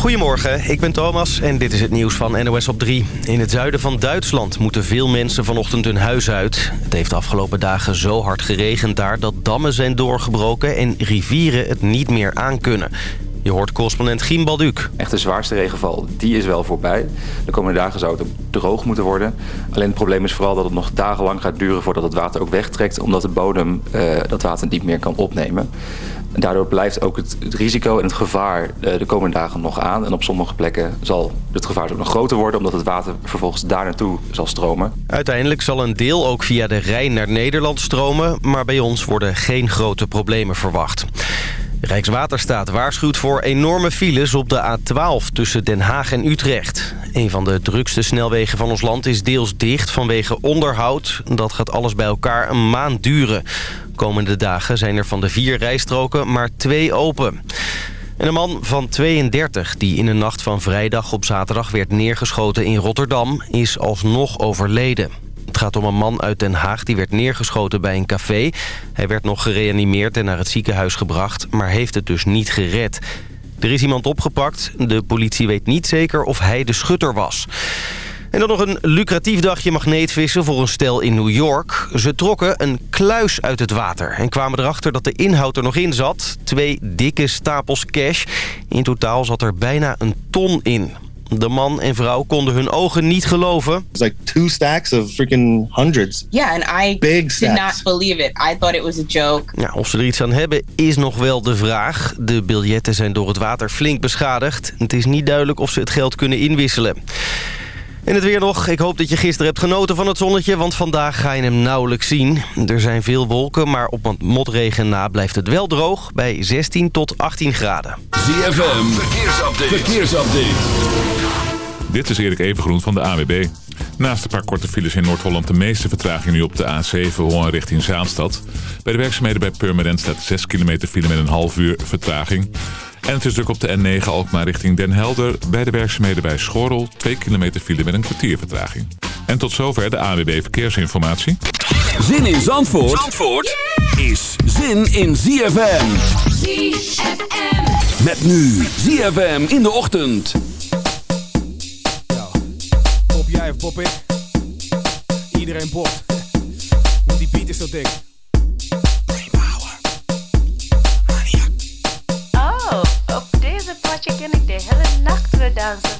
Goedemorgen, ik ben Thomas en dit is het nieuws van NOS op 3. In het zuiden van Duitsland moeten veel mensen vanochtend hun huis uit. Het heeft de afgelopen dagen zo hard geregend daar dat dammen zijn doorgebroken... en rivieren het niet meer aankunnen. Je hoort correspondent Giem Balduc. Echt de zwaarste regenval, die is wel voorbij. De komende dagen zou het ook droog moeten worden. Alleen het probleem is vooral dat het nog dagenlang gaat duren voordat het water ook wegtrekt. Omdat de bodem uh, dat water niet meer kan opnemen. Daardoor blijft ook het, risico en het gevaar uh, de komende dagen nog aan. En op sommige plekken zal het gevaar ook nog groter worden... omdat het water vervolgens daar naartoe zal stromen. Uiteindelijk zal een deel ook via de Rijn naar Nederland stromen... maar bij ons worden geen grote problemen verwacht. Rijkswaterstaat waarschuwt voor enorme files op de A12 tussen Den Haag en Utrecht. Een van de drukste snelwegen van ons land is deels dicht vanwege onderhoud. Dat gaat alles bij elkaar een maand duren. Komende dagen zijn er van de vier rijstroken maar twee open. En een man van 32 die in de nacht van vrijdag op zaterdag werd neergeschoten in Rotterdam... is alsnog overleden. Het gaat om een man uit Den Haag die werd neergeschoten bij een café. Hij werd nog gereanimeerd en naar het ziekenhuis gebracht, maar heeft het dus niet gered. Er is iemand opgepakt. De politie weet niet zeker of hij de schutter was. En dan nog een lucratief dagje magneetvissen voor een stel in New York. Ze trokken een kluis uit het water en kwamen erachter dat de inhoud er nog in zat. Twee dikke stapels cash. In totaal zat er bijna een ton in. De man en vrouw konden hun ogen niet geloven. It's like two stacks of freaking hundreds. Yeah, and I Big did not believe it. I thought it was a joke. Ja, of ze er iets aan hebben is nog wel de vraag. De biljetten zijn door het water flink beschadigd. Het is niet duidelijk of ze het geld kunnen inwisselen. En het weer nog. Ik hoop dat je gisteren hebt genoten van het zonnetje... want vandaag ga je hem nauwelijks zien. Er zijn veel wolken, maar op wat motregen na blijft het wel droog... bij 16 tot 18 graden. ZFM, verkeersupdate. verkeersupdate. Dit is Erik Evengroen van de AWB. Naast een paar korte files in Noord-Holland de meeste vertraging nu op de A7 Hoorn richting Zaanstad. Bij de werkzaamheden bij Purmerend staat 6 kilometer file met een half uur vertraging. En het is druk op de N9 Alkmaar richting Den Helder. Bij de werkzaamheden bij Schorrel 2 kilometer file met een kwartier vertraging. En tot zover de AWB Verkeersinformatie. Zin in Zandvoort, Zandvoort is zin in ZFM. ZFM. Met nu ZFM in de ochtend. Pop jij of pop ik? Iedereen popt. Want die beat is zo dik. Deze potje ken ik de hele nacht weer dansen.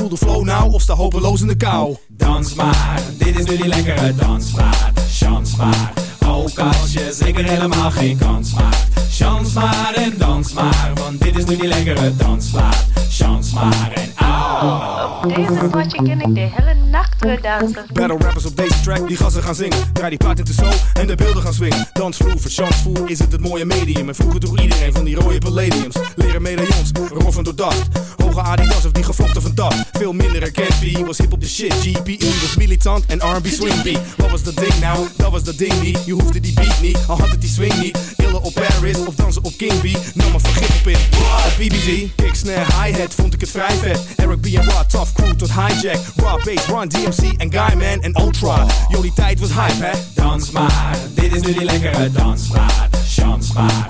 Voel de flow nou of sta hopeloos in de kou. Dans maar, dit is nu die lekkere dansmaat. Chans maar, ook als je zeker helemaal geen kans maakt. Chans maar en dans maar, want dit is nu die lekkere dansmaat. Chans maar en. Op deze potje ken ik de hele nacht weer dansen. Battle rappers op deze track, die gassen gaan zingen. Draai die plaat in de zo en de beelden gaan swingen. Dansvloer, verchansvoer is het het mooie medium. En vroeger toch iedereen van die rode palladiums. Leren medaillons, roffen door dacht. Hoge Adidas of die gevlochten van dat. Veel minder herkend, B was hip op de shit. GPE was militant en R&B swing beat. Wat was dat ding nou? Dat was dat ding niet. Je hoefde die beat niet, al had het die swing niet. Illen op Paris of dansen op King B. Nam maar vergif op in. Op BBG, kick, hi-hat vond ik het vrij vet. Eric B en Rod, tough crew tot hijack. Raw bass, Run DMC en Guyman en Ultra. Jullie tijd was hype hè? Dans maar, dit is nu die lekkere dansmaat. Chans maar,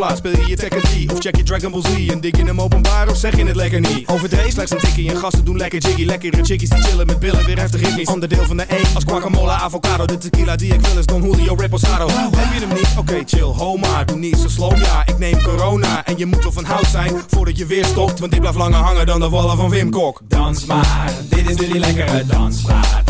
Speel je je Tekken 3 of check je Dragon Ball Z? En dik in hem openbaar of zeg je het lekker niet? Overdreven slechts een tikkie en gasten doen lekker jiggy. Lekkere chickies die chillen met billen, weer heftig ritmisch. Onderdeel van de E als guacamole, avocado. De tequila die ik wil is Don Julio Reposado. Heb je hem niet? Oké, chill, ho maar. Doe niet zo slow, ja. Ik neem corona en je moet wel van hout zijn voordat je weer stopt. Want dit blijft langer hangen dan de wallen van Wim Kok. Dans maar, dit is nu die lekkere dansplaat.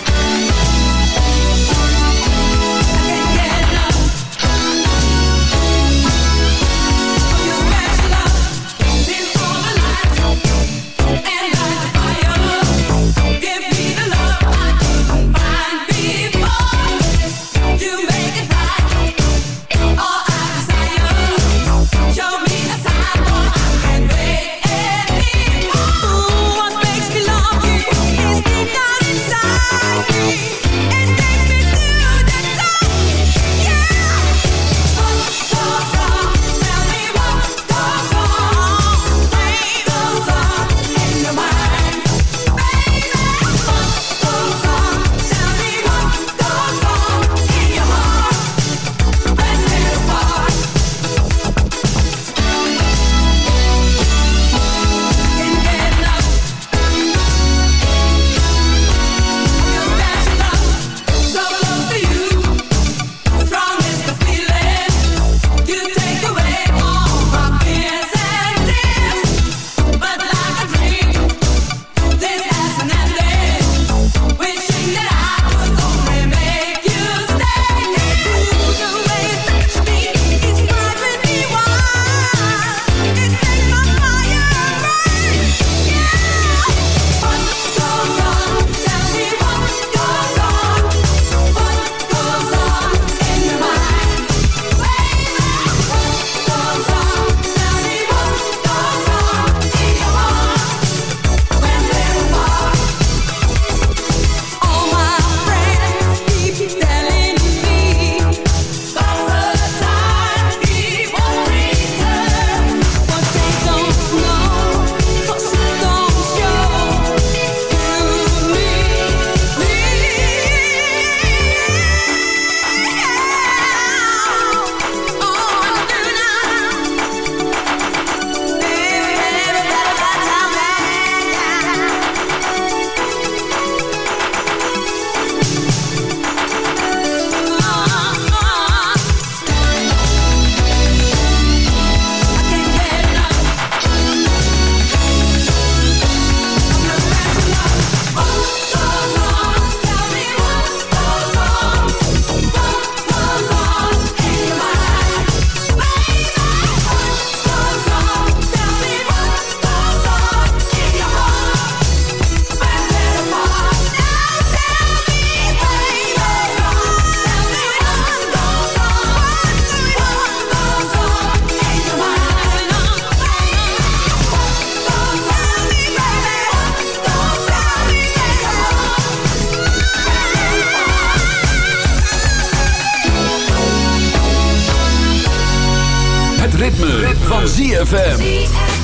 Ritme, van ZFM.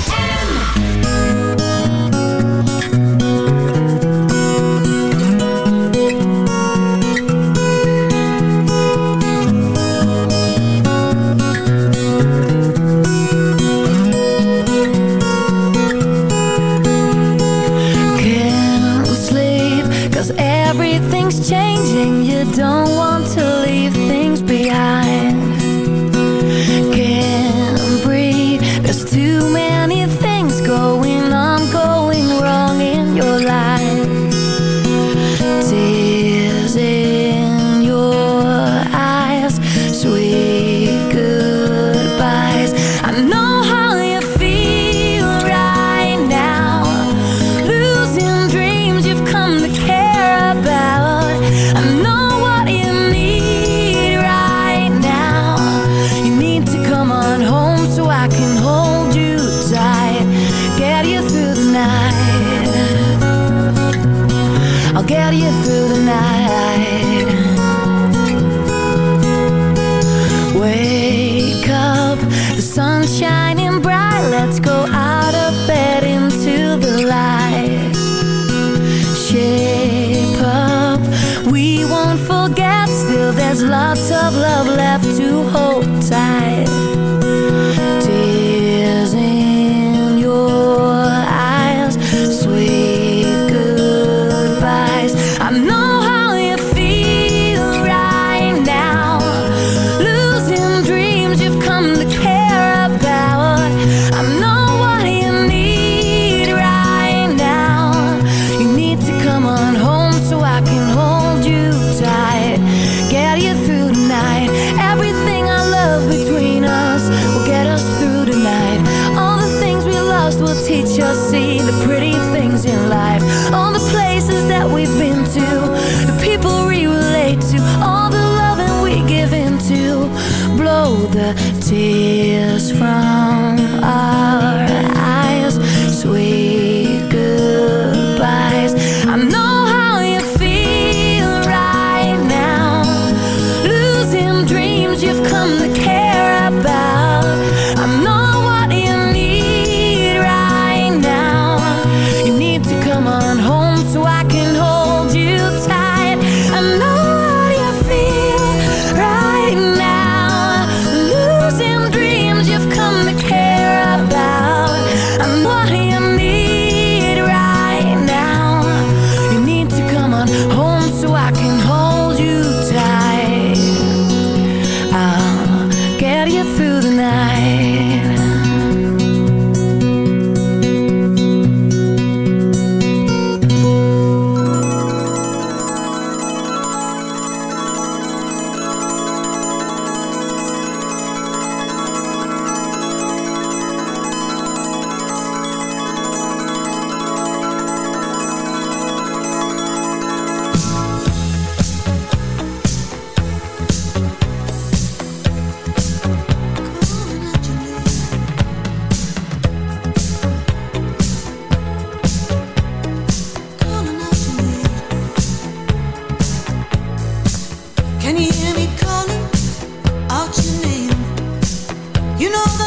You know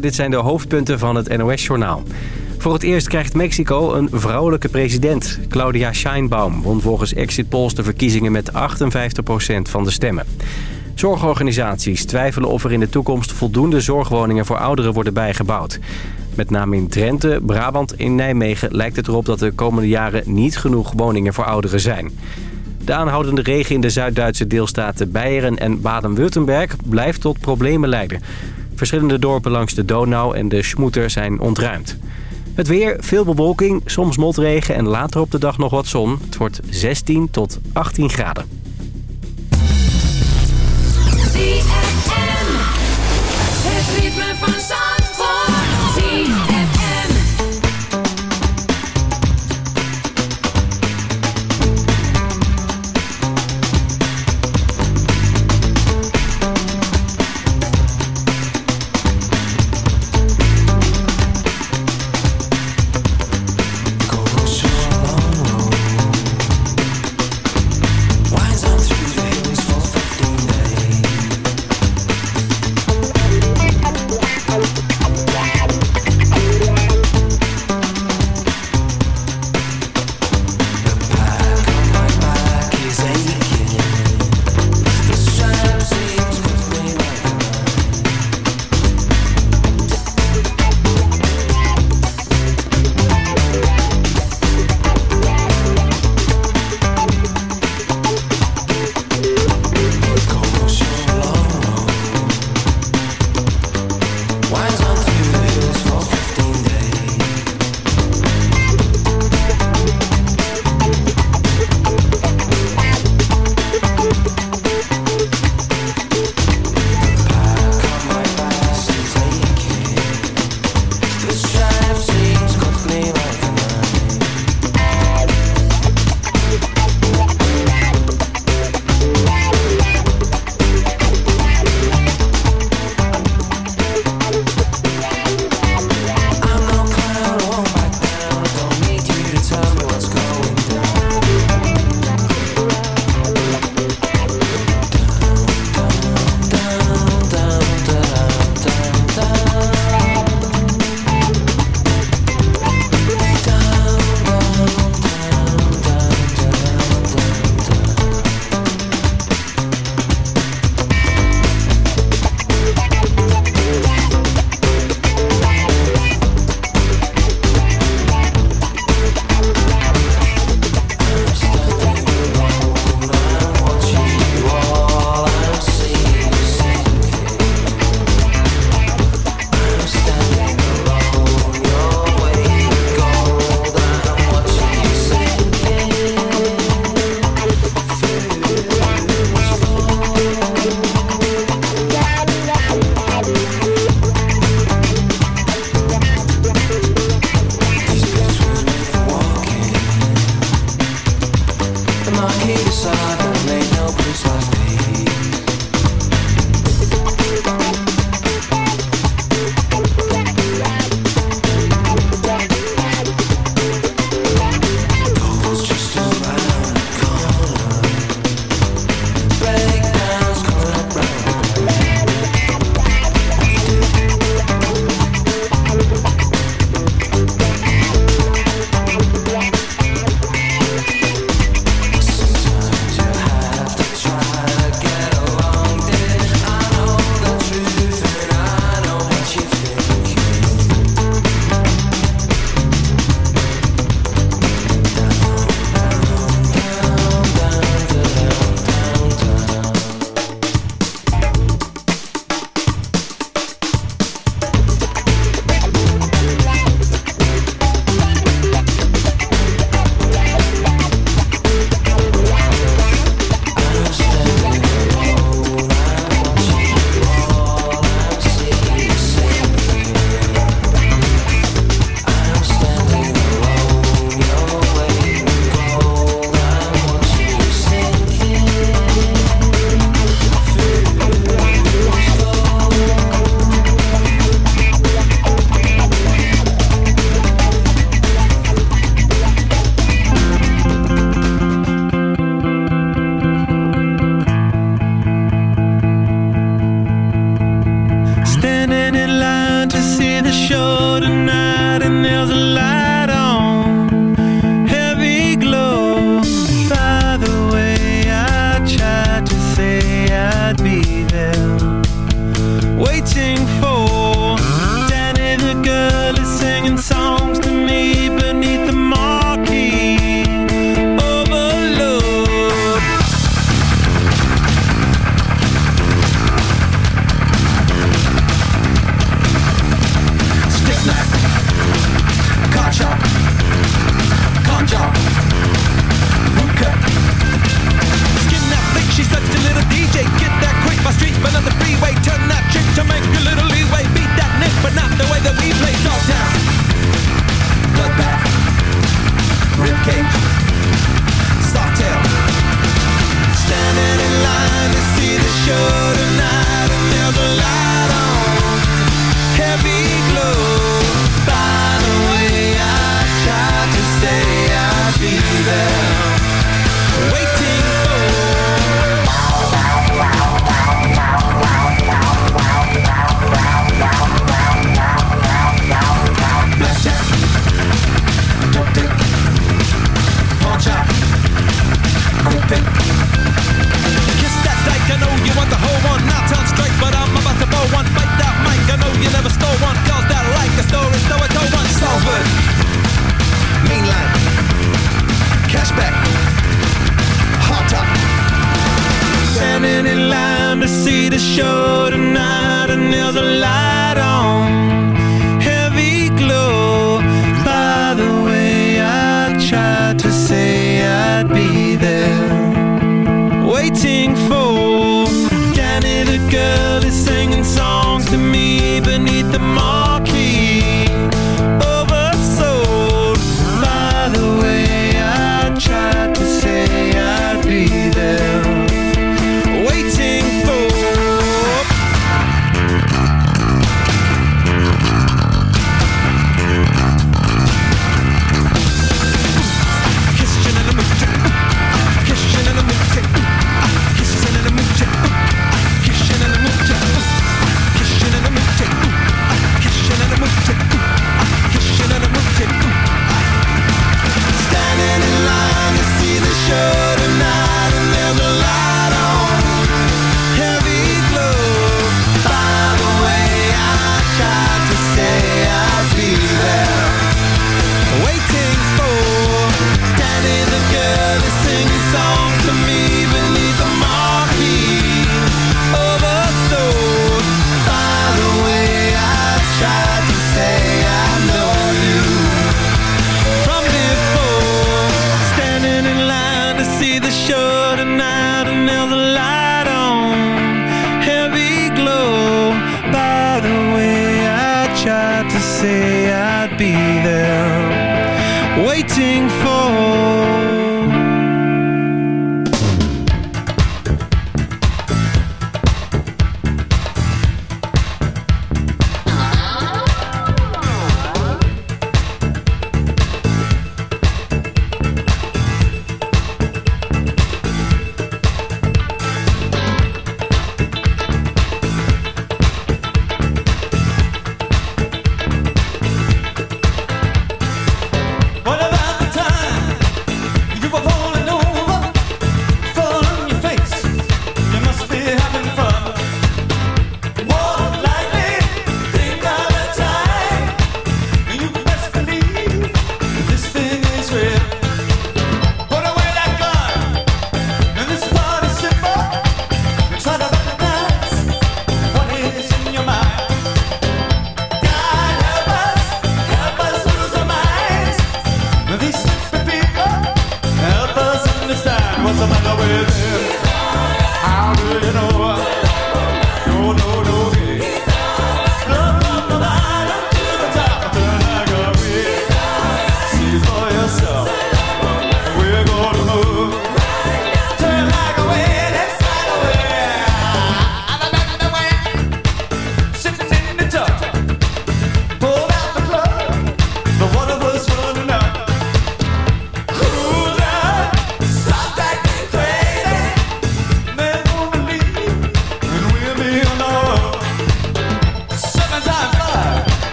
Dit zijn de hoofdpunten van het NOS-journaal. Voor het eerst krijgt Mexico een vrouwelijke president. Claudia Scheinbaum won volgens exit polls de verkiezingen met 58% van de stemmen. Zorgorganisaties twijfelen of er in de toekomst voldoende zorgwoningen voor ouderen worden bijgebouwd. Met name in Drenthe, Brabant en Nijmegen lijkt het erop dat de komende jaren niet genoeg woningen voor ouderen zijn. De aanhoudende regen in de Zuid-Duitse deelstaten Beieren en Baden-Württemberg blijft tot problemen leiden. Verschillende dorpen langs de Donau en de Schmoeter zijn ontruimd. Het weer, veel bewolking, soms motregen en later op de dag nog wat zon. Het wordt 16 tot 18 graden.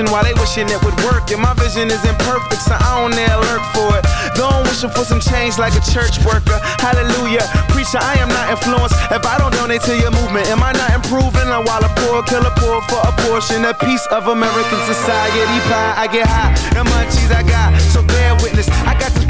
prescription while they wishing it would work. And my vision is imperfect, so I don't dare lurk for it. Though I'm wishing for some change like a church worker. Hallelujah. Preacher, I am not influenced. If I don't donate to your movement, am I not improving? And while a poor killer poor for a portion, a piece of American society pie, I get high. And munchies I got, so bear witness. I got this